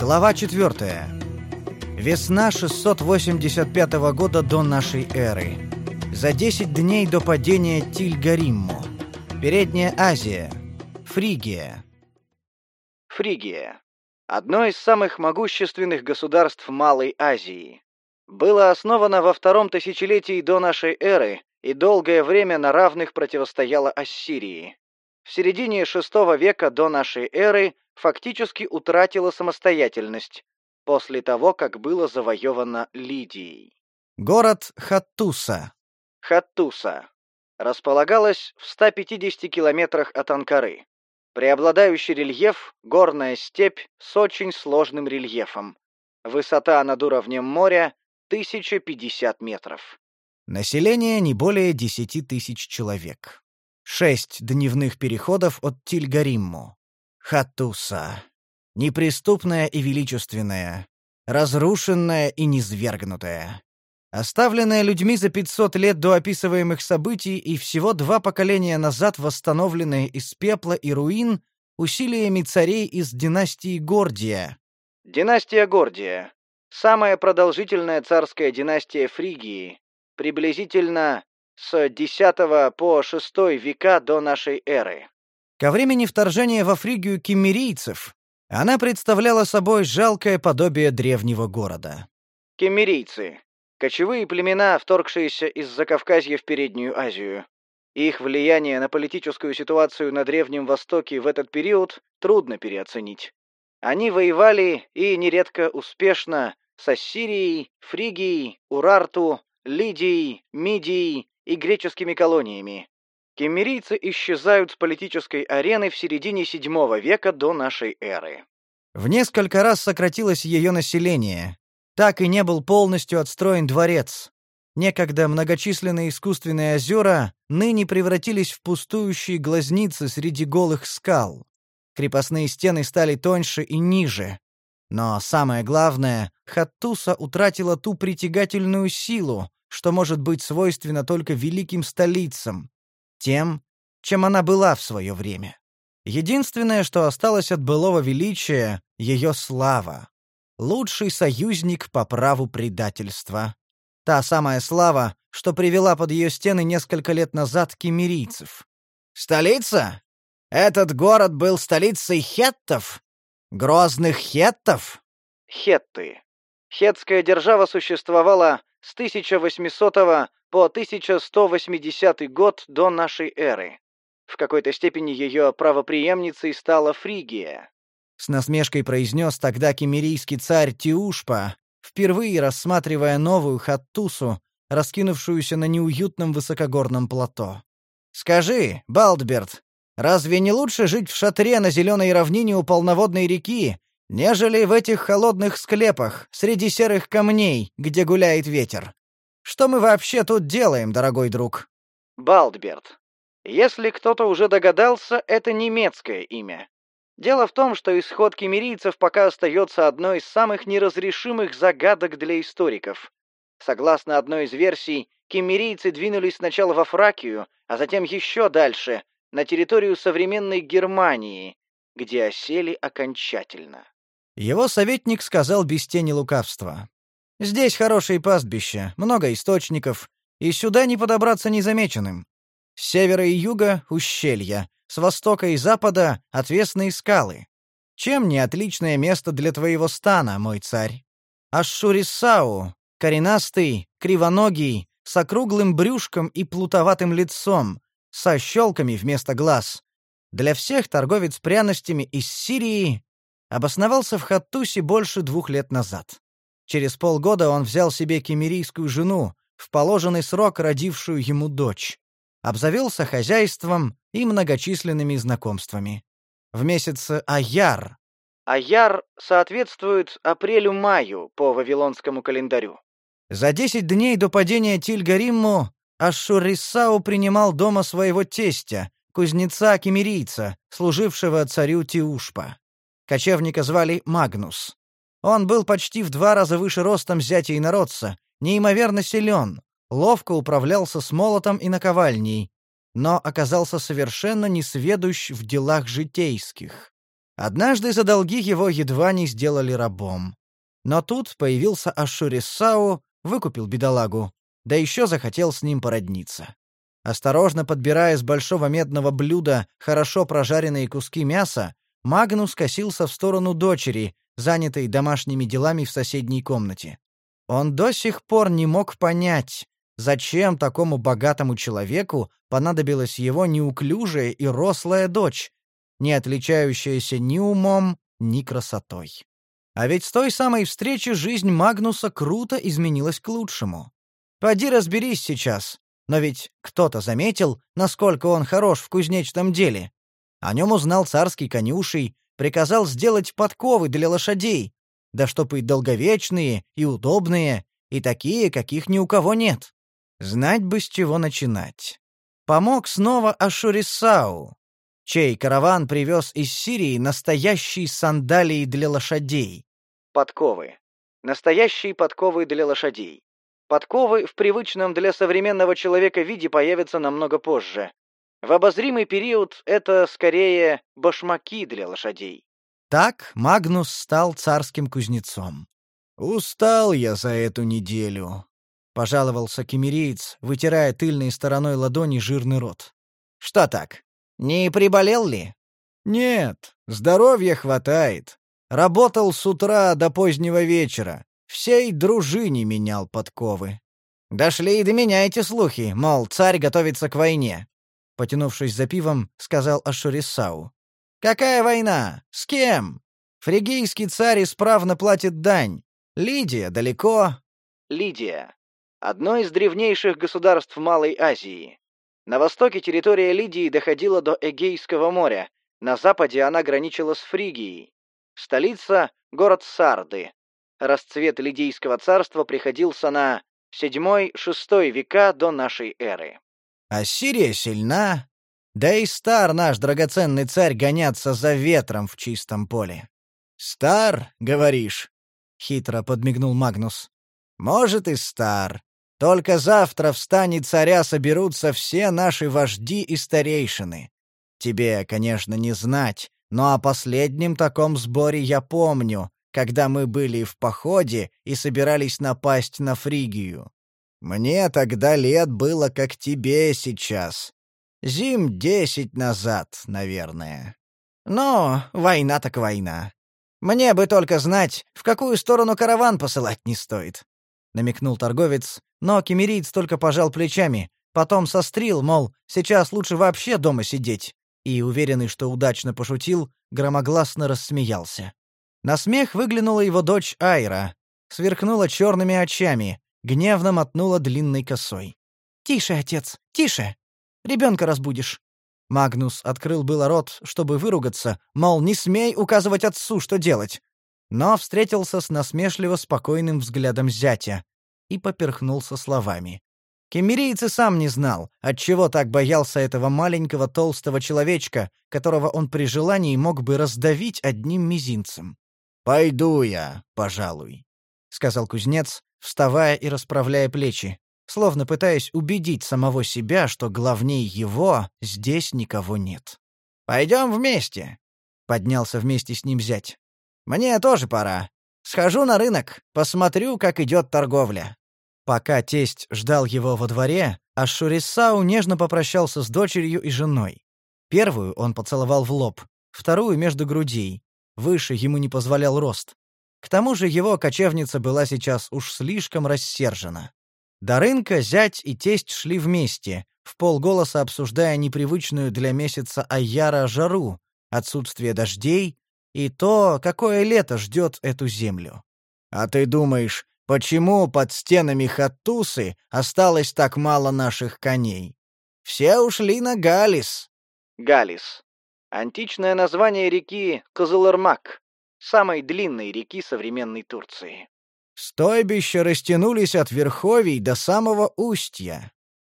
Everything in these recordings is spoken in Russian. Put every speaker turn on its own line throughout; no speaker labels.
Глава 4. Весна 685 года до нашей эры. За 10 дней до падения Тильгаримму. Передняя Азия. Фригия.
Фригия. Одно из самых могущественных государств Малой Азии. Было основано во втором тысячелетии до нашей эры и долгое время на равных противостояло Ассирии. В середине VI века до нашей эры фактически утратила самостоятельность после того, как было завоевано Лидией.
Город Хаттуса.
Хаттуса. Располагалась в 150 километрах от Анкары. Преобладающий рельеф – горная степь с очень сложным рельефом. Высота над уровнем моря – 1050 метров.
Население не более 10 тысяч человек. Шесть дневных переходов от Тильгаримму. Хатуса. Неприступная и величественная. Разрушенная и низвергнутая. Оставленная людьми за 500 лет до описываемых событий и всего два поколения назад восстановленная из пепла и руин усилиями царей из династии Гордия.
Династия Гордия. Самая продолжительная царская династия Фригии. Приблизительно с X по VI века до нашей эры.
Ко времени вторжения во Фригию кемерийцев она представляла собой жалкое подобие древнего города.
Кемерийцы – кочевые племена, вторгшиеся из Закавказья в Переднюю Азию. Их влияние на политическую ситуацию на Древнем Востоке в этот период трудно переоценить. Они воевали и нередко успешно с Ассирией, Фригией, Урарту, Лидией, Мидией и греческими колониями. Кемерийцы исчезают с политической арены в середине VII века до нашей эры.
В несколько раз сократилось ее население. Так и не был полностью отстроен дворец. Некогда многочисленные искусственные озера ныне превратились в пустующие глазницы среди голых скал. Крепостные стены стали тоньше и ниже. Но самое главное, Хаттуса утратила ту притягательную силу, что может быть свойственно только великим столицам, тем, чем она была в свое время. Единственное, что осталось от былого величия — ее слава. Лучший союзник по праву предательства. Та самая слава, что привела под ее стены несколько лет назад кемерийцев. «Столица? Этот город был столицей хеттов? Грозных хеттов?»
Хетты. Хетская держава существовала с 1800 по 1180 год до нашей эры. В какой-то степени ее правопреемницей стала Фригия.
С насмешкой произнес тогда кемерийский царь Тиушпа, впервые рассматривая новую Хаттусу, раскинувшуюся на неуютном высокогорном плато. «Скажи, Балдберт, разве не лучше жить в шатре на зеленой равнине у полноводной реки, нежели в этих холодных склепах, среди серых камней, где гуляет ветер? Что мы вообще тут делаем, дорогой друг?
Балдберт. Если кто-то уже догадался, это немецкое имя. Дело в том, что исход кемерийцев пока остается одной из самых неразрешимых загадок для историков. Согласно одной из версий, кемерийцы двинулись сначала во Фракию, а затем еще дальше, на территорию современной Германии, где осели окончательно.
Его советник сказал без тени лукавства. Здесь хорошие пастбища, много источников, и сюда не подобраться незамеченным. С севера и юга — ущелья, с востока и запада — отвесные скалы. Чем не отличное место для твоего стана, мой царь? Ашшурисау, коренастый, кривоногий, с округлым брюшком и плутоватым лицом, со щелками вместо глаз. Для всех торговец пряностями из Сирии обосновался в Хаттусе больше двух лет назад. Через полгода он взял себе кемерийскую жену, в положенный срок родившую ему дочь. Обзавелся хозяйством и многочисленными знакомствами. В месяц Аяр.
Аяр соответствует апрелю-маю по вавилонскому календарю.
За десять дней до падения Тильгаримму Ашшурисау принимал дома своего тестя, кузнеца-кемерийца, служившего царю Тиушпа. Кочевника звали Магнус. Он был почти в два раза выше ростом зятя инородца, неимоверно силен, ловко управлялся с молотом и наковальней, но оказался совершенно несведущ в делах житейских. Однажды за долги его едва не сделали рабом. Но тут появился Ашурисау, выкупил бедолагу, да еще захотел с ним породниться. Осторожно подбирая с большого медного блюда хорошо прожаренные куски мяса, Магнус косился в сторону дочери, занятой домашними делами в соседней комнате. Он до сих пор не мог понять, зачем такому богатому человеку понадобилась его неуклюжая и рослая дочь, не отличающаяся ни умом, ни красотой. А ведь с той самой встречи жизнь Магнуса круто изменилась к лучшему. Поди разберись сейчас, но ведь кто-то заметил, насколько он хорош в кузнечном деле. О нем узнал царский конюший, приказал сделать подковы для лошадей, да чтоб и долговечные, и удобные, и такие, каких ни у кого нет. Знать бы, с чего начинать. Помог снова Ашурисау, чей караван привез из Сирии настоящие сандалии для лошадей.
Подковы. Настоящие подковы для лошадей. Подковы в привычном для современного человека виде появятся намного позже. В обозримый период это скорее башмаки для лошадей.
Так Магнус стал царским кузнецом. «Устал я за эту неделю», — пожаловался кемериец, вытирая тыльной стороной ладони жирный рот. «Что так? Не приболел ли?» «Нет, здоровья хватает. Работал с утра до позднего вечера. Всей дружине менял подковы. Дошли и до меня эти слухи, мол, царь готовится к войне потянувшись за пивом, сказал Ашурисау. «Какая война? С кем? Фригийский царь исправно платит дань. Лидия далеко».
Лидия. Одно из древнейших государств Малой Азии. На востоке территория Лидии доходила до Эгейского моря, на западе она граничила с Фригией. Столица — город Сарды. Расцвет Лидийского царства приходился на VII-VI века до нашей эры.
Ассирия сильна, да и стар наш драгоценный царь гоняться за ветром в чистом поле. Стар, говоришь? Хитро подмигнул Магнус. Может и стар. Только завтра в стане царя соберутся все наши вожди и старейшины. Тебе, конечно, не знать, но о последнем таком сборе я помню, когда мы были в походе и собирались напасть на Фригию. Мне тогда лет было, как тебе сейчас. Зим десять назад, наверное. Но война так война. Мне бы только знать, в какую сторону караван посылать не стоит. Намекнул торговец, но кемериец только пожал плечами, потом сострил, мол, сейчас лучше вообще дома сидеть, и, уверенный, что удачно пошутил, громогласно рассмеялся. На смех выглянула его дочь Айра, сверкнула черными очами, гневно мотнула длинной косой. «Тише, отец, тише! Ребенка разбудишь!» Магнус открыл было рот, чтобы выругаться, мол, не смей указывать отцу, что делать. Но встретился с насмешливо спокойным взглядом зятя и поперхнулся словами. Кемерийц и сам не знал, отчего так боялся этого маленького толстого человечка, которого он при желании мог бы раздавить одним мизинцем. «Пойду я, пожалуй», — сказал кузнец, вставая и расправляя плечи, словно пытаясь убедить самого себя, что главней его здесь никого нет. «Пойдем вместе», — поднялся вместе с ним зять. «Мне тоже пора. Схожу на рынок, посмотрю, как идет торговля». Пока тесть ждал его во дворе, Ашурисау нежно попрощался с дочерью и женой. Первую он поцеловал в лоб, вторую — между грудей. Выше ему не позволял рост. К тому же его кочевница была сейчас уж слишком рассержена. До рынка зять и тесть шли вместе, в полголоса обсуждая непривычную для месяца Аяра жару, отсутствие дождей и то, какое лето ждет эту землю. «А ты думаешь, почему под стенами Хаттусы осталось так мало наших коней? Все ушли на Галис».
Галис. Античное название реки Кызылырмак, самой длинной реки современной Турции.
Стойбища растянулись от верховий до самого устья.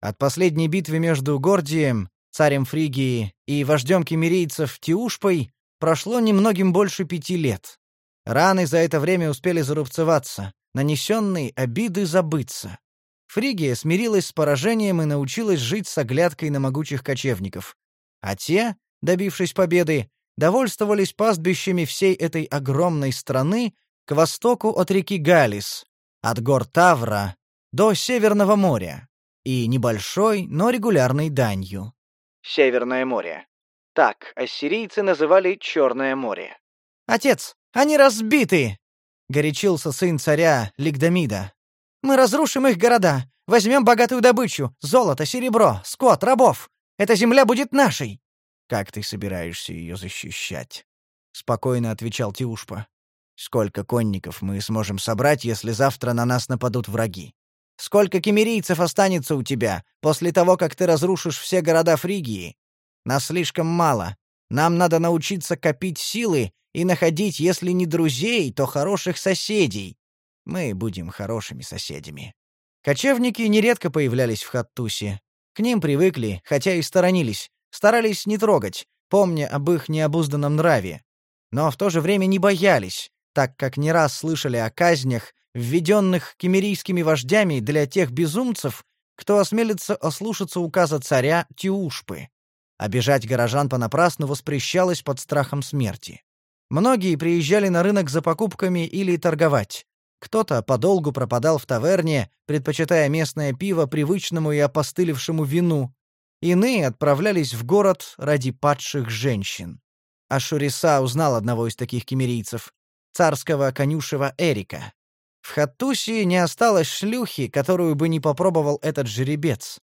От последней битвы между Гордием, царем Фригии, и вождем кемерийцев Тиушпой прошло немногим больше пяти лет. Раны за это время успели зарубцеваться, нанесенные обиды забыться. Фригия смирилась с поражением и научилась жить с оглядкой на могучих кочевников. А те, добившись победы, довольствовались пастбищами всей этой огромной страны к востоку от реки Галис, от гор Тавра до Северного моря и небольшой, но регулярной данью.
Северное море. Так ассирийцы называли Черное море.
«Отец, они разбиты!» — горячился сын царя Лигдамида. «Мы разрушим их города, возьмем богатую добычу, золото, серебро, скот, рабов. Эта земля будет нашей!» «Как ты собираешься ее защищать?» — спокойно отвечал Тиушпа. «Сколько конников мы сможем собрать, если завтра на нас нападут враги? Сколько кемерийцев останется у тебя после того, как ты разрушишь все города Фригии? Нас слишком мало. Нам надо научиться копить силы и находить, если не друзей, то хороших соседей. Мы будем хорошими соседями. Кочевники нередко появлялись в Хаттусе. К ним привыкли, хотя и сторонились, старались не трогать, помня об их необузданном нраве. Но в то же время не боялись, так как не раз слышали о казнях, введенных кемерийскими вождями для тех безумцев, кто осмелится ослушаться указа царя Тиушпы. Обижать горожан понапрасну воспрещалось под страхом смерти. Многие приезжали на рынок за покупками или торговать. Кто-то подолгу пропадал в таверне, предпочитая местное пиво привычному и опостылевшему вину. Иные отправлялись в город ради падших женщин. Ашуриса узнал одного из таких кемерийцев, царского конюшева Эрика. В Хаттусе не осталось шлюхи, которую бы не попробовал этот жеребец.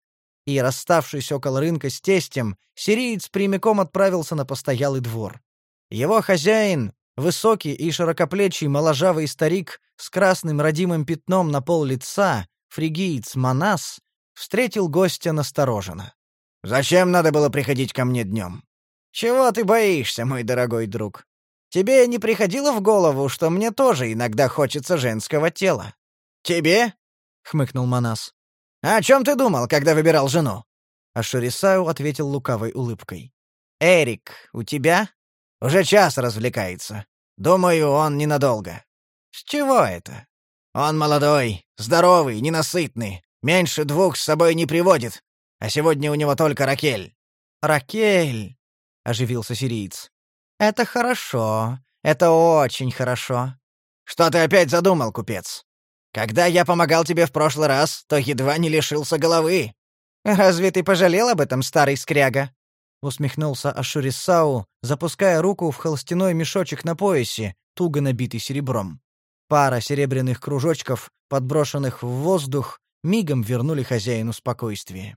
И, расставшись около рынка с тестем, сириец прямиком отправился на постоялый двор. Его хозяин, высокий и широкоплечий моложавый старик с красным родимым пятном на пол лица, фригиец Манас, встретил гостя настороженно. «Зачем надо было приходить ко мне днем?» «Чего ты боишься, мой дорогой друг? Тебе не приходило в голову, что мне тоже иногда хочется женского тела? Тебе? хмыкнул Манас. А о чем ты думал, когда выбирал жену? А Шурисау ответил лукавой улыбкой. Эрик, у тебя? Уже час развлекается. Думаю, он ненадолго. С чего это? Он молодой, здоровый, ненасытный, меньше двух с собой не приводит, а сегодня у него только Ракель. Ракель, оживился сириец. «Это хорошо. Это очень хорошо. Что ты опять задумал, купец? Когда я помогал тебе в прошлый раз, то едва не лишился головы. Разве ты пожалел об этом, старый скряга?» Усмехнулся Ашурисау, запуская руку в холстяной мешочек на поясе, туго набитый серебром. Пара серебряных кружочков, подброшенных в воздух, мигом вернули хозяину спокойствие.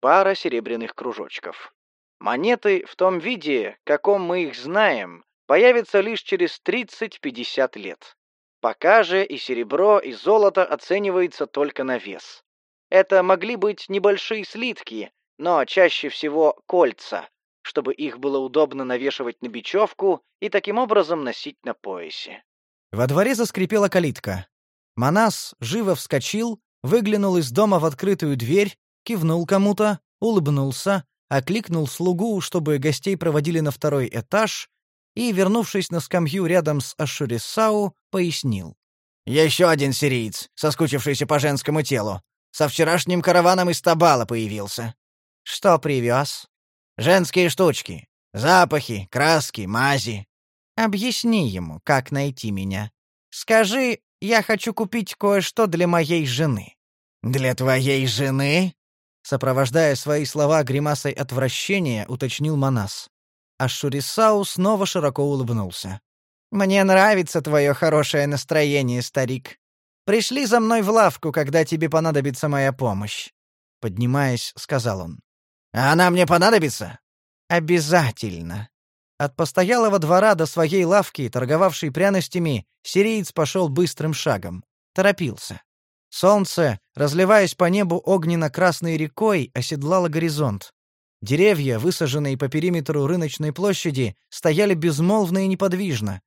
Пара серебряных кружочков. Монеты в том виде, каком мы их знаем, появятся лишь через 30-50 лет. Пока же и серебро, и золото оценивается только на вес. Это могли быть небольшие слитки, но чаще всего кольца, чтобы их было удобно навешивать на бечевку и таким образом носить на поясе.
Во дворе заскрипела калитка. Манас живо вскочил, выглянул из дома в открытую дверь, кивнул кому-то, улыбнулся, окликнул слугу, чтобы гостей проводили на второй этаж, и, вернувшись на скамью рядом с Ашурисау, пояснил. «Еще один сириец, соскучившийся по женскому телу. Со вчерашним караваном из Табала появился. Что привез? Женские штучки. Запахи, краски, мази. Объясни ему, как найти меня. Скажи, я хочу купить кое-что для моей жены». «Для твоей жены?» Сопровождая свои слова гримасой отвращения, уточнил Манас. А Шурисау снова широко улыбнулся. «Мне нравится твое хорошее настроение, старик. Пришли за мной в лавку, когда тебе понадобится моя помощь», — поднимаясь, сказал он. «А она мне понадобится?» «Обязательно». От постоялого двора до своей лавки, торговавшей пряностями, сириец пошел быстрым шагом. Торопился. Солнце, разливаясь по небу огненно-красной рекой, оседлало горизонт. Деревья, высаженные по периметру рыночной площади, стояли безмолвно и неподвижно.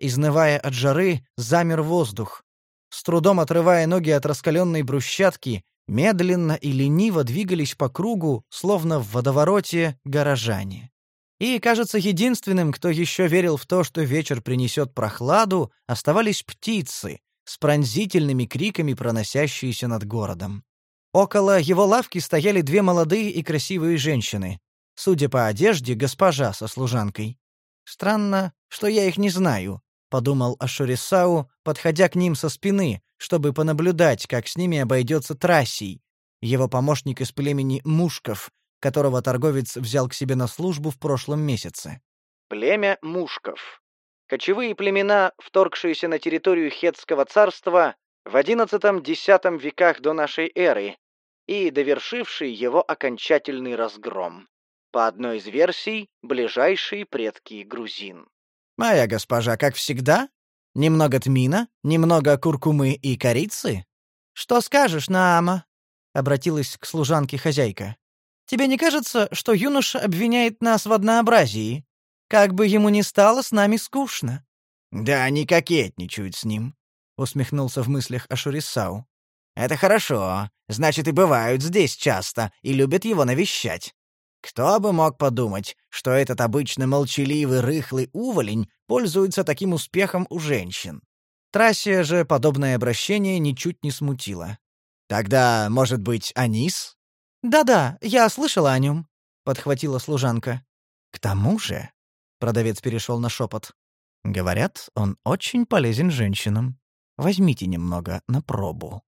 Изнывая от жары, замер воздух. С трудом отрывая ноги от раскаленной брусчатки, медленно и лениво двигались по кругу, словно в водовороте, горожане. И, кажется, единственным, кто еще верил в то, что вечер принесет прохладу, оставались птицы, с пронзительными криками, проносящиеся над городом. Около его лавки стояли две молодые и красивые женщины. Судя по одежде, госпожа со служанкой. Странно, что я их не знаю, подумал Ашурисау, подходя к ним со спины, чтобы понаблюдать, как с ними обойдется Трассий, его помощник из племени Мушков, которого торговец взял к себе на службу в прошлом месяце.
Племя Мушков. Кочевые племена, вторгшиеся на территорию Хетского царства в XI-X веках до нашей эры и довершившие его окончательный разгром. По одной из версий, ближайшие предки грузин.
«Моя госпожа, как всегда? Немного тмина, немного куркумы и корицы? Что скажешь, Наама?» — обратилась к служанке хозяйка. «Тебе не кажется, что юноша обвиняет нас в однообразии? Как бы ему ни стало, с нами скучно». «Да они кокетничают с ним», — усмехнулся в мыслях Ашурисау. «Это хорошо. Значит, и бывают здесь часто, и любят его навещать. Кто бы мог подумать, что этот обычно молчаливый рыхлый уволень пользуется таким успехом у женщин. Трассия же подобное обращение ничуть не смутило. «Тогда, может быть, Анис?» «Да-да, я слышала о нем», — подхватила служанка. «К тому же...» — продавец перешел на шепот. «Говорят, он очень полезен женщинам. Возьмите немного на пробу.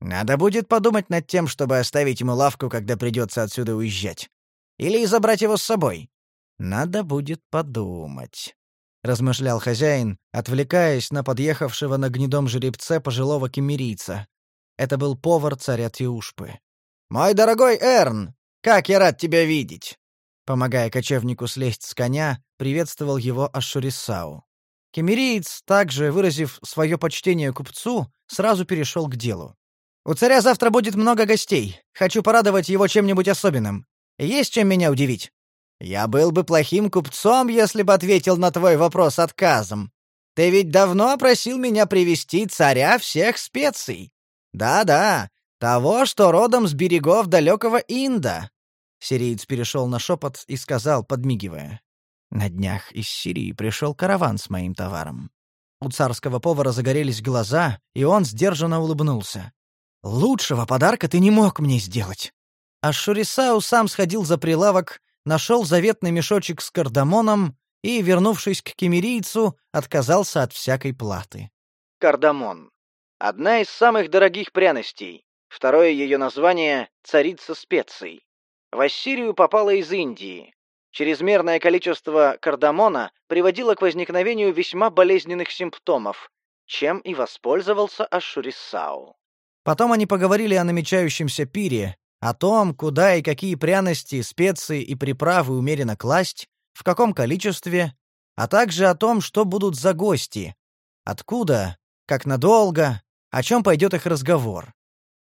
Надо будет подумать над тем, чтобы оставить ему лавку, когда придется отсюда уезжать. Или и забрать его с собой. Надо будет подумать», — размышлял хозяин, отвлекаясь на подъехавшего на гнедом жеребце пожилого кемерийца. Это был повар царя Тиушпы. «Мой дорогой Эрн, как я рад тебя видеть!» Помогая кочевнику слезть с коня, приветствовал его Ашурисау. Кемериец, также выразив свое почтение купцу, сразу перешел к делу. «У царя завтра будет много гостей. Хочу порадовать его чем-нибудь особенным. Есть чем меня удивить. Я был бы плохим купцом, если бы ответил на твой вопрос отказом. Ты ведь давно просил меня привести царя всех специй. Да-да, того, что родом с берегов далекого Инда. Сириец перешел на шепот и сказал, подмигивая. На днях из Сирии пришел караван с моим товаром. У царского повара загорелись глаза, и он сдержанно улыбнулся. «Лучшего подарка ты не мог мне сделать. А Шурисау сам сходил за прилавок, нашел заветный мешочек с кардамоном и, вернувшись к кемерийцу, отказался от всякой платы.
Кардамон. Одна из самых дорогих пряностей. Второе ее название — царица специй. В Ассирию попала из Индии. Чрезмерное количество кардамона приводило к возникновению весьма болезненных симптомов, чем и воспользовался Ашурисау.
Потом они поговорили о намечающемся пире, о том, куда и какие пряности, специи и приправы умеренно класть, в каком количестве, а также о том, что будут за гости, откуда, как надолго, о чем пойдет их разговор.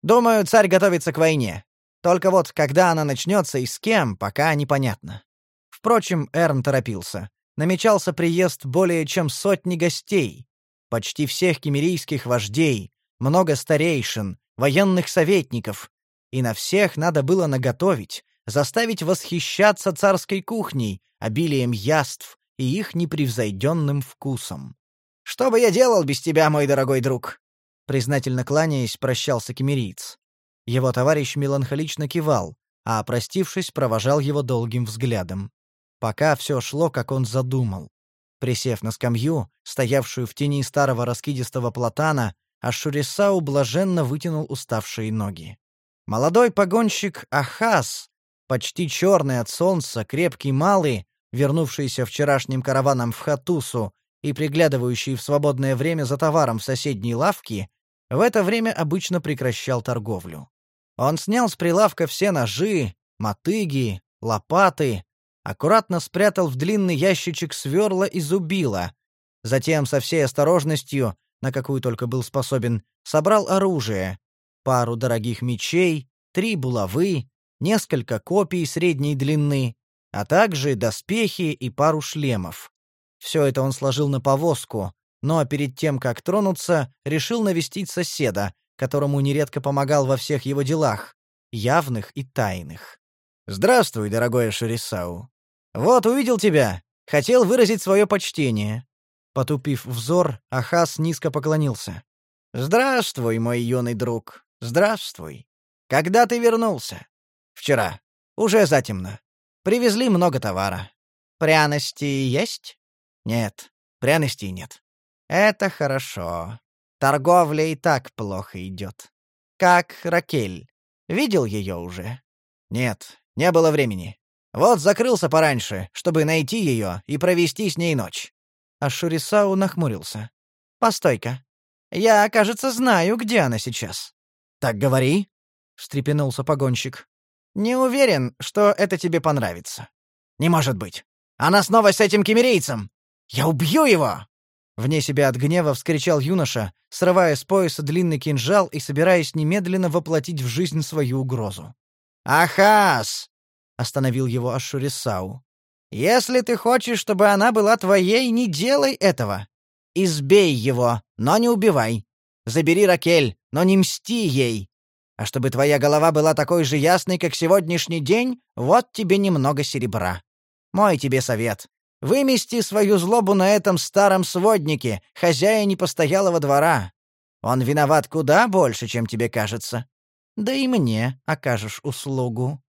Думаю, царь готовится к войне. Только вот когда она начнется и с кем, пока непонятно. Впрочем, Эрн торопился. Намечался приезд более чем сотни гостей, почти всех кемерийских вождей, много старейшин, военных советников, и на всех надо было наготовить, заставить восхищаться царской кухней, обилием яств и их непревзойденным вкусом. «Что бы я делал без тебя, мой дорогой друг?» Признательно кланяясь, прощался кемериец. Его товарищ меланхолично кивал, а, простившись, провожал его долгим взглядом. Пока все шло, как он задумал. Присев на скамью, стоявшую в тени старого раскидистого платана, Ашурисау блаженно вытянул уставшие ноги. Молодой погонщик Ахаз, почти черный от солнца, крепкий малый, вернувшийся вчерашним караваном в Хатусу и приглядывающий в свободное время за товаром в соседней лавке, в это время обычно прекращал торговлю. Он снял с прилавка все ножи, мотыги, лопаты, аккуратно спрятал в длинный ящичек сверла и зубила, затем со всей осторожностью, на какую только был способен, собрал оружие, пару дорогих мечей, три булавы, несколько копий средней длины, а также доспехи и пару шлемов. Все это он сложил на повозку, но перед тем, как тронуться, решил навестить соседа, которому нередко помогал во всех его делах, явных и тайных. «Здравствуй, дорогой Шерисау. Вот увидел тебя, хотел выразить свое почтение». Потупив взор, Ахас низко поклонился. «Здравствуй, мой юный друг. Здравствуй. Когда ты вернулся? Вчера. Уже затемно. Привезли много товара. Пряности есть? Нет, пряностей нет. Это хорошо. Торговля и так плохо идет. Как Ракель. Видел ее уже? Нет, не было времени. Вот закрылся пораньше, чтобы найти ее и провести с ней ночь. А Шурисау нахмурился. Постой-ка. Я, кажется, знаю, где она сейчас. Так говори, встрепенулся погонщик. Не уверен, что это тебе понравится. Не может быть. Она снова с этим кемерийцем. Я убью его. Вне себя от гнева вскричал юноша, срывая с пояса длинный кинжал и собираясь немедленно воплотить в жизнь свою угрозу. «Ахас!» — остановил его Ашурисау. «Если ты хочешь, чтобы она была твоей, не делай этого. Избей его, но не убивай. Забери Ракель, но не мсти ей. А чтобы твоя голова была такой же ясной, как сегодняшний день, вот тебе немного серебра. Мой тебе совет. Вымести свою злобу на этом старом своднике, хозяине постоялого двора. Он виноват куда больше, чем тебе кажется. Да и мне окажешь услугу.